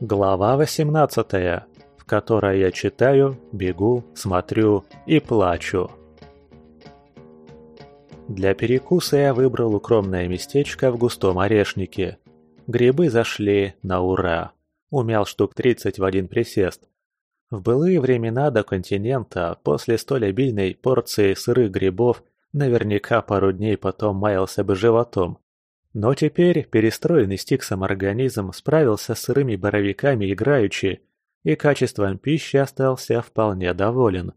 Глава 18, в которой я читаю, бегу, смотрю и плачу. Для перекуса я выбрал укромное местечко в густом орешнике. Грибы зашли на ура. Умял штук 30 в один присест. В былые времена до континента, после столь обильной порции сырых грибов, наверняка пару дней потом маялся бы животом. Но теперь перестроенный стиксом организм справился с сырыми боровиками играючи, и качеством пищи остался вполне доволен,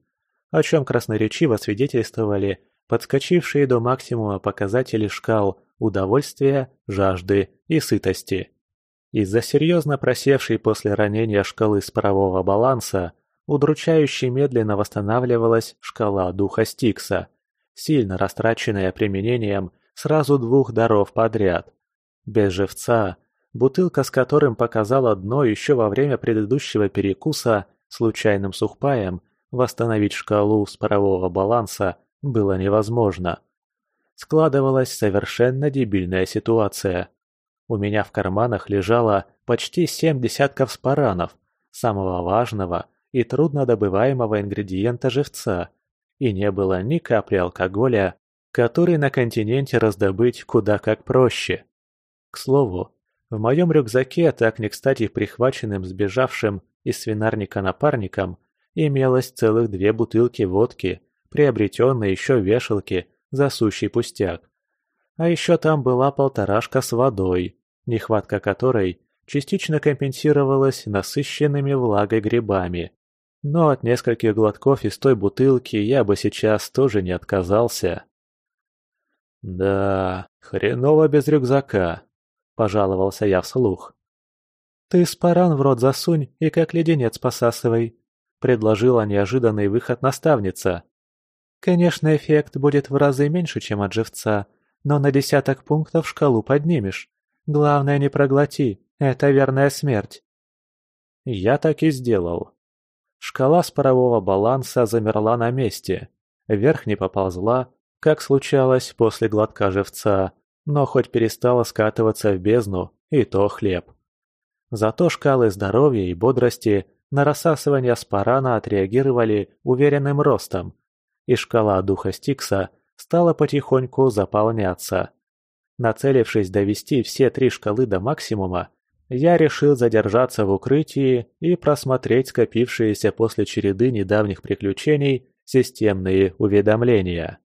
о чем красноречиво свидетельствовали подскочившие до максимума показатели шкал удовольствия, жажды и сытости. Из-за серьезно просевшей после ранения шкалы спорового баланса удручающе медленно восстанавливалась шкала духа Стикса, сильно растраченная применением сразу двух даров подряд. Без живца, бутылка с которым показала дно еще во время предыдущего перекуса случайным сухпаем, восстановить шкалу спорового баланса было невозможно. Складывалась совершенно дебильная ситуация. У меня в карманах лежало почти семь десятков спаранов, самого важного и труднодобываемого ингредиента живца, и не было ни капли алкоголя, который на континенте раздобыть куда как проще. К слову, в моем рюкзаке, так не кстати прихваченным сбежавшим из свинарника напарником, имелось целых две бутылки водки, приобретенной еще в вешалке за сущий пустяк. А еще там была полторашка с водой, нехватка которой частично компенсировалась насыщенными влагой грибами. Но от нескольких глотков из той бутылки я бы сейчас тоже не отказался. «Да, хреново без рюкзака», – пожаловался я вслух. «Ты спаран в рот засунь и как леденец посасывай», – предложила неожиданный выход наставница. «Конечно, эффект будет в разы меньше, чем от живца, но на десяток пунктов шкалу поднимешь. Главное, не проглоти, это верная смерть». Я так и сделал. Шкала спорового баланса замерла на месте, вверх не поползла, как случалось после глотка живца, но хоть перестала скатываться в бездну, и то хлеб. Зато шкалы здоровья и бодрости на рассасывание спарана отреагировали уверенным ростом, и шкала духа Стикса стала потихоньку заполняться. Нацелившись довести все три шкалы до максимума, я решил задержаться в укрытии и просмотреть скопившиеся после череды недавних приключений системные уведомления.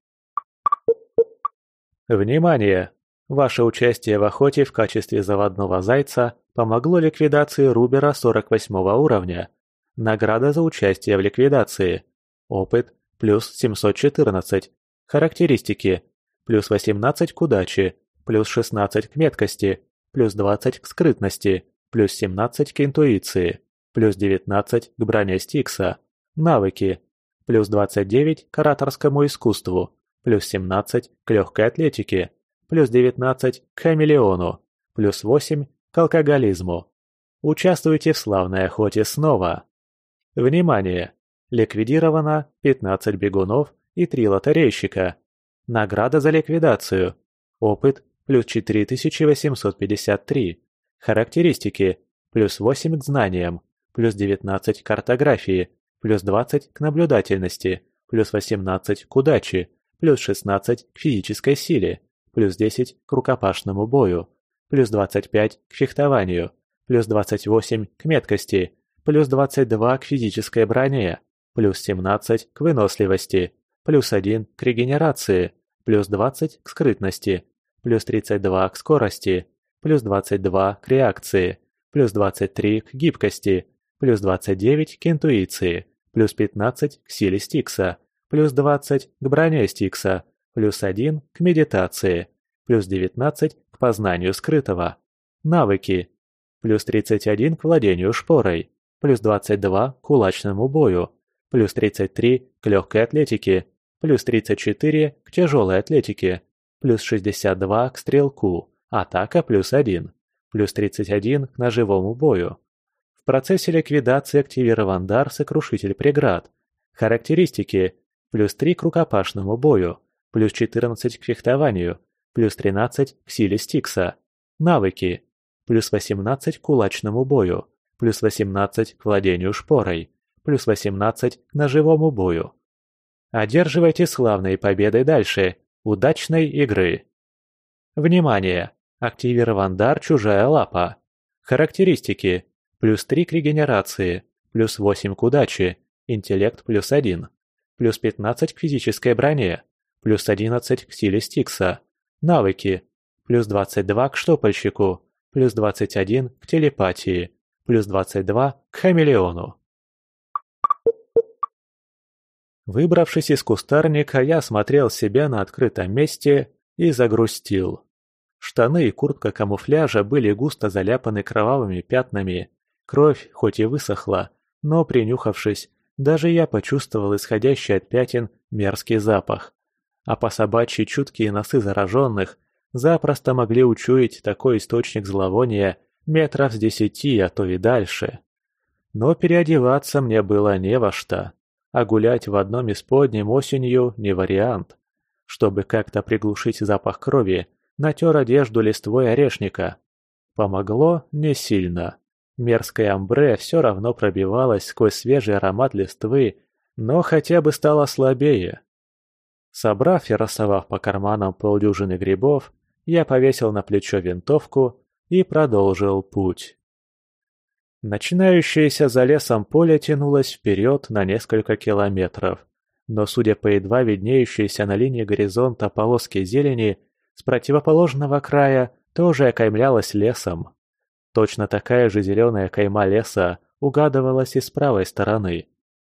Внимание! Ваше участие в охоте в качестве заводного зайца помогло ликвидации Рубера 48 уровня. Награда за участие в ликвидации. Опыт – плюс 714. Характеристики – плюс 18 к удаче, плюс 16 к меткости, плюс 20 к скрытности, плюс 17 к интуиции, плюс 19 к броне Стикса. Навыки – плюс 29 к ораторскому искусству, плюс 17 к легкой атлетике, плюс 19 к хамелеону, плюс 8 к алкоголизму. Участвуйте в славной охоте снова. Внимание! Ликвидировано 15 бегунов и 3 лотерейщика. Награда за ликвидацию. Опыт плюс 4853. Характеристики плюс 8 к знаниям, плюс 19 к картографии, плюс 20 к наблюдательности, плюс 18 к удаче, плюс 16 к физической силе, плюс 10 к рукопашному бою, плюс 25 к фехтованию, плюс 28 к меткости, плюс 22 к физической броне, плюс 17 к выносливости, плюс 1 к регенерации, плюс 20 к скрытности, плюс 32 к скорости, плюс 22 к реакции, плюс 23 к гибкости, плюс 29 к интуиции, плюс 15 к силе Стикса, плюс 20 к броне Стикса, плюс 1 к медитации, плюс 19 к познанию скрытого. Навыки. Плюс 31 к владению шпорой, плюс 22 к кулачному бою, плюс 33 к легкой атлетике, плюс 34 к тяжелой атлетике, плюс 62 к стрелку, атака плюс 1, плюс 31 к ножевому бою. В процессе ликвидации активирован дар «Сокрушитель преград». Характеристики плюс 3 к рукопашному бою, плюс 14 к фехтованию, плюс 13 к силе Стикса. Навыки. Плюс 18 к кулачному бою, плюс 18 к владению шпорой, плюс 18 к ножевому бою. Одерживайте славной победой дальше. Удачной игры! Внимание! Активирован дар «Чужая лапа». Характеристики. Плюс 3 к регенерации, плюс 8 к удаче, интеллект плюс 1, плюс 15 к физической броне, плюс 11 к силе Стикса. Навыки. Плюс 22 к штопальщику, плюс 21 к телепатии, плюс 22 к хамелеону. Выбравшись из кустарника, я смотрел себя на открытом месте и загрустил. Штаны и куртка камуфляжа были густо заляпаны кровавыми пятнами. Кровь хоть и высохла, но, принюхавшись, даже я почувствовал исходящий от пятен мерзкий запах. А по собачьи чуткие носы зараженных запросто могли учуять такой источник зловония метров с десяти, а то и дальше. Но переодеваться мне было не во что а гулять в одном из подним осенью не вариант. Чтобы как-то приглушить запах крови, натер одежду листвой орешника. Помогло не сильно. Мерзкое амбре все равно пробивалось сквозь свежий аромат листвы, но хотя бы стало слабее. Собрав и рассовав по карманам полдюжины грибов, я повесил на плечо винтовку и продолжил путь. Начинающееся за лесом поле тянулось вперед на несколько километров, но, судя по едва виднеющейся на линии горизонта полоске зелени, с противоположного края тоже окаймлялось лесом. Точно такая же зеленая кайма леса угадывалась и с правой стороны.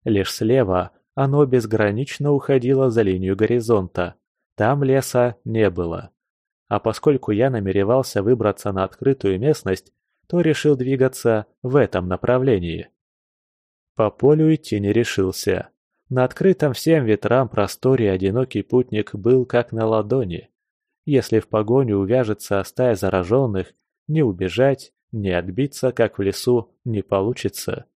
Лишь слева оно безгранично уходило за линию горизонта. Там леса не было. А поскольку я намеревался выбраться на открытую местность, то решил двигаться в этом направлении. По полю идти не решился. На открытом всем ветрам просторе одинокий путник был как на ладони. Если в погоню увяжется стая зараженных, не убежать, не отбиться, как в лесу, не получится.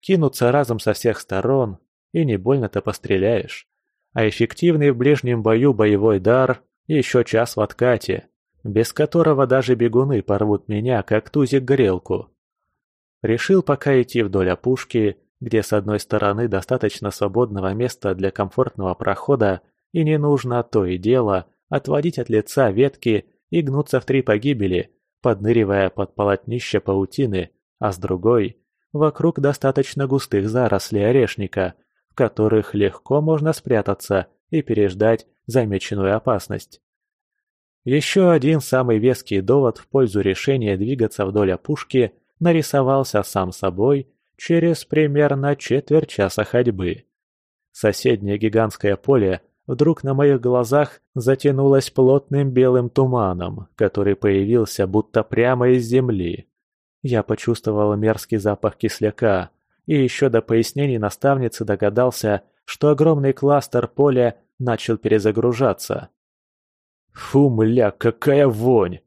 Кинуться разом со всех сторон, и не больно-то постреляешь. А эффективный в ближнем бою боевой дар – еще час в откате без которого даже бегуны порвут меня, как тузик грелку. Решил пока идти вдоль опушки, где с одной стороны достаточно свободного места для комфортного прохода и не нужно то и дело отводить от лица ветки и гнуться в три погибели, подныривая под полотнище паутины, а с другой – вокруг достаточно густых зарослей орешника, в которых легко можно спрятаться и переждать замеченную опасность. Еще один самый веский довод в пользу решения двигаться вдоль опушки нарисовался сам собой через примерно четверть часа ходьбы. Соседнее гигантское поле вдруг на моих глазах затянулось плотным белым туманом, который появился будто прямо из земли. Я почувствовал мерзкий запах кисляка, и еще до пояснений наставницы догадался, что огромный кластер поля начал перезагружаться. Фу, мля, какая вонь!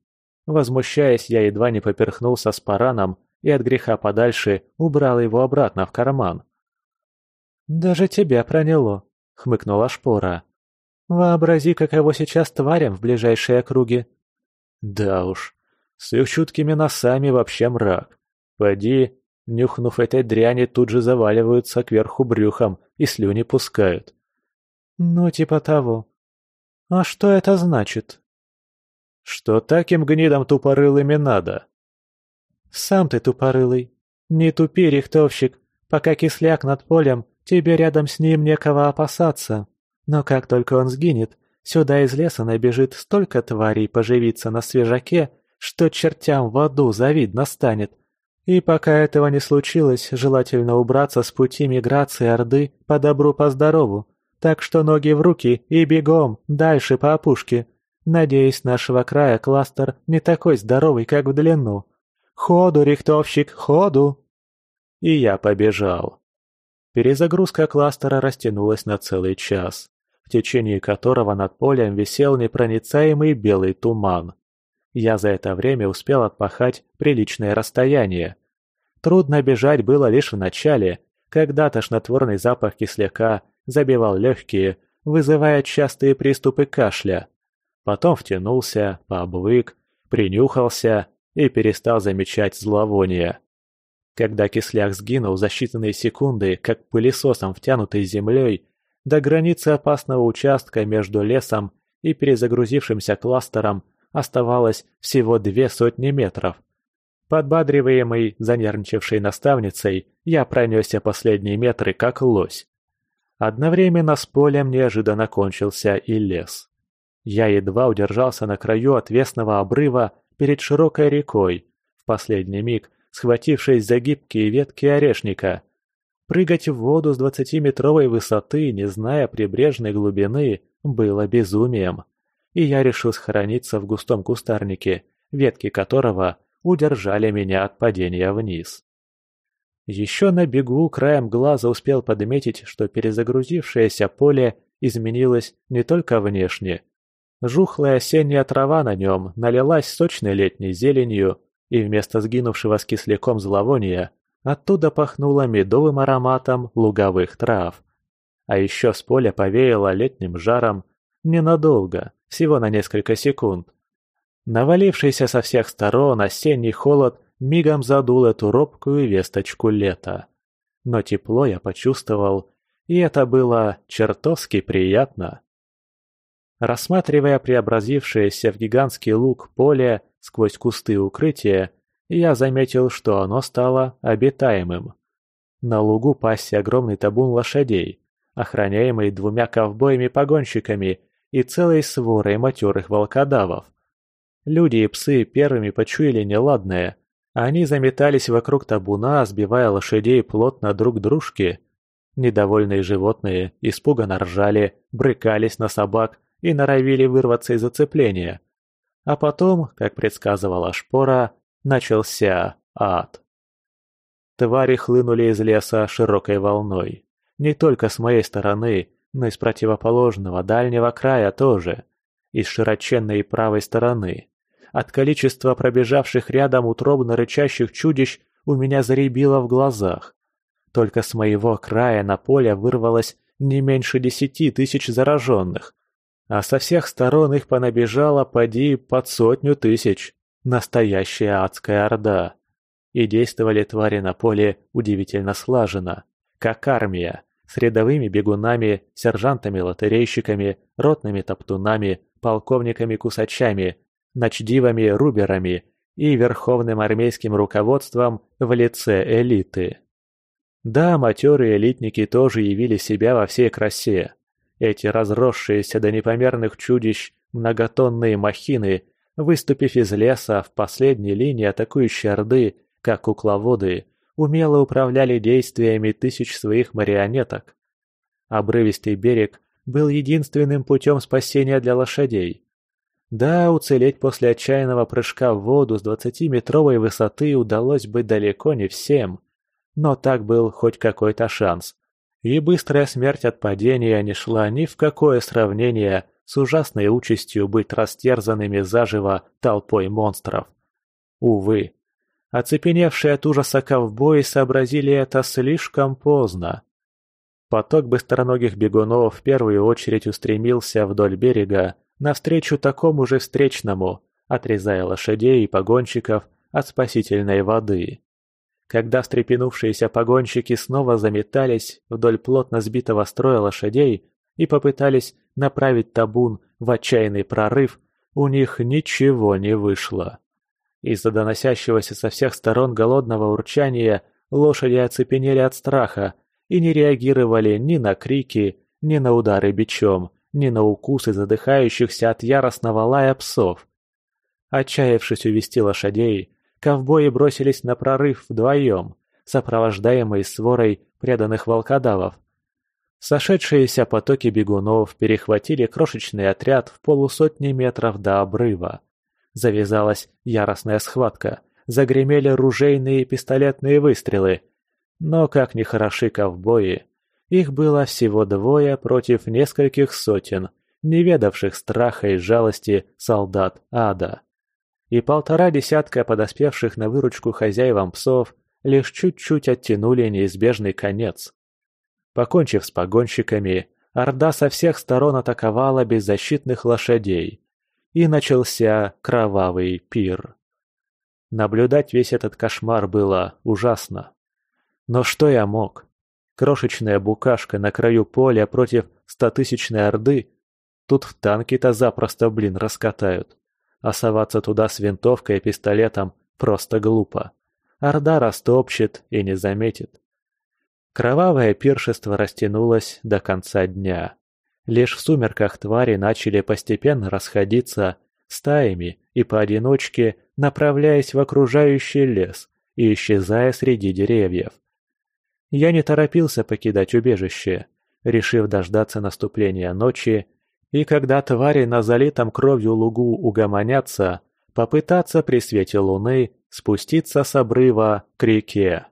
Возмущаясь, я едва не поперхнулся с параном и от греха подальше убрал его обратно в карман. «Даже тебя проняло», — хмыкнула Шпора. «Вообрази, каково сейчас тварям в ближайшей округе». «Да уж, с их чуткими носами вообще мрак. Поди, нюхнув этой дряни, тут же заваливаются кверху брюхом и слюни пускают». «Ну, типа того», «А что это значит?» «Что таким гнидам тупорылыми надо?» «Сам ты тупорылый. Не тупи, рихтовщик. Пока кисляк над полем, тебе рядом с ним некого опасаться. Но как только он сгинет, сюда из леса набежит столько тварей поживиться на свежаке, что чертям в аду завидно станет. И пока этого не случилось, желательно убраться с пути миграции Орды по добру, по здорову, так что ноги в руки и бегом, дальше по опушке. Надеюсь, нашего края кластер не такой здоровый, как в длину. Ходу, рихтовщик, ходу!» И я побежал. Перезагрузка кластера растянулась на целый час, в течение которого над полем висел непроницаемый белый туман. Я за это время успел отпахать приличное расстояние. Трудно бежать было лишь в начале, когда тошнотворный запах кисляка забивал легкие, вызывая частые приступы кашля. Потом втянулся, пообвык, принюхался и перестал замечать зловоние. Когда кисляк сгинул за считанные секунды, как пылесосом втянутый землей, до границы опасного участка между лесом и перезагрузившимся кластером оставалось всего две сотни метров. Подбадриваемый, занервничавшей наставницей, я пронесся последние метры, как лось. Одновременно с полем неожиданно кончился и лес. Я едва удержался на краю отвесного обрыва перед широкой рекой, в последний миг схватившись за гибкие ветки орешника. Прыгать в воду с двадцатиметровой высоты, не зная прибрежной глубины, было безумием. И я решил схорониться в густом кустарнике, ветки которого удержали меня от падения вниз. Еще на бегу краем глаза успел подметить, что перезагрузившееся поле изменилось не только внешне. Жухлая осенняя трава на нем налилась сочной летней зеленью, и вместо сгинувшего с кисляком зловония оттуда пахнуло медовым ароматом луговых трав. А еще с поля повеяло летним жаром ненадолго, всего на несколько секунд. Навалившийся со всех сторон осенний холод мигом задул эту робкую весточку лета. Но тепло я почувствовал, и это было чертовски приятно. Рассматривая преобразившееся в гигантский луг поле, сквозь кусты укрытия, я заметил, что оно стало обитаемым. На лугу пасся огромный табун лошадей, охраняемый двумя ковбоями-погонщиками и целой сворой матерых волкодавов. Люди и псы первыми почуяли неладное. Они заметались вокруг табуна, сбивая лошадей плотно друг к дружке. Недовольные животные испуганно ржали, брыкались на собак и норовили вырваться из зацепления – а потом, как предсказывала Шпора, начался ад. Твари хлынули из леса широкой волной. Не только с моей стороны, но и с противоположного дальнего края тоже. И с широченной правой стороны. От количества пробежавших рядом утробно рычащих чудищ у меня заребило в глазах. Только с моего края на поле вырвалось не меньше десяти тысяч зараженных, а со всех сторон их понабежало поди под сотню тысяч. Настоящая адская орда. И действовали твари на поле удивительно слаженно, как армия, с рядовыми бегунами, сержантами-лотерейщиками, ротными топтунами, полковниками-кусачами, ночдивами-руберами и верховным армейским руководством в лице элиты. Да, матерые элитники тоже явили себя во всей красе. Эти разросшиеся до непомерных чудищ многотонные махины, выступив из леса в последней линии атакующей орды, как кукловоды, умело управляли действиями тысяч своих марионеток. Обрывистый берег был единственным путем спасения для лошадей. Да, уцелеть после отчаянного прыжка в воду с двадцатиметровой высоты удалось бы далеко не всем, но так был хоть какой-то шанс, и быстрая смерть от падения не шла ни в какое сравнение с ужасной участью быть растерзанными заживо толпой монстров. Увы, оцепеневшие от ужаса ковбои сообразили это слишком поздно. Поток быстроногих бегунов в первую очередь устремился вдоль берега, навстречу такому же встречному, отрезая лошадей и погонщиков от спасительной воды. Когда встрепенувшиеся погонщики снова заметались вдоль плотно сбитого строя лошадей и попытались направить табун в отчаянный прорыв, у них ничего не вышло. Из-за доносящегося со всех сторон голодного урчания лошади оцепенели от страха и не реагировали ни на крики, ни на удары бичом, ни на укусы задыхающихся от яростного лая псов. Отчаявшись увести лошадей, ковбои бросились на прорыв вдвоем, сопровождаемые сворой преданных волкодавов. Сошедшиеся потоки бегунов перехватили крошечный отряд в полусотни метров до обрыва. Завязалась яростная схватка, загремели ружейные и пистолетные выстрелы. Но как ни хороши ковбои, их было всего двое против нескольких сотен, не ведавших страха и жалости солдат ада и полтора десятка подоспевших на выручку хозяевам псов лишь чуть-чуть оттянули неизбежный конец. Покончив с погонщиками, Орда со всех сторон атаковала беззащитных лошадей, и начался кровавый пир. Наблюдать весь этот кошмар было ужасно. Но что я мог? Крошечная букашка на краю поля против стотысячной орды? Тут в танки-то запросто, блин, раскатают. А соваться туда с винтовкой и пистолетом просто глупо. Орда растопчет и не заметит. Кровавое пиршество растянулось до конца дня. Лишь в сумерках твари начали постепенно расходиться стаями и поодиночке, направляясь в окружающий лес и исчезая среди деревьев. Я не торопился покидать убежище, решив дождаться наступления ночи, и когда твари на залитом кровью лугу угомонятся, попытаться при свете луны спуститься с обрыва к реке.